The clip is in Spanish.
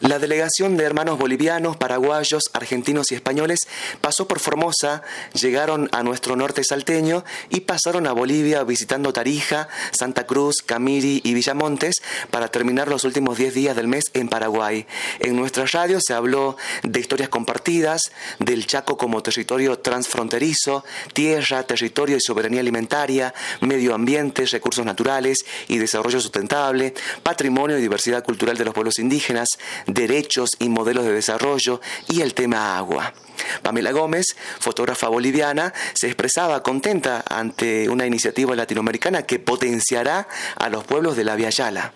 La delegación de hermanos bolivianos, paraguayos, argentinos y españoles pasó por Formosa, llegaron a nuestro norte salteño y pasaron a Bolivia visitando Tarija, Santa Cruz, Camiri y Villamontes para terminar los últimos 10 días del mes en Paraguay. En nuestra radio se habló de historias compartidas, del Chaco como territorio transfronterizo, tierra, territorio y soberanía alimentaria, medio ambiente, recursos naturales y desarrollo sustentable, patrimonio y diversidad cultural de los pueblos indígenas, derechos y modelos de desarrollo y el tema agua. Pamela Gómez, fotógrafa boliviana, se expresaba contenta ante una iniciativa latinoamericana que potenciará a los pueblos de la Via Yala.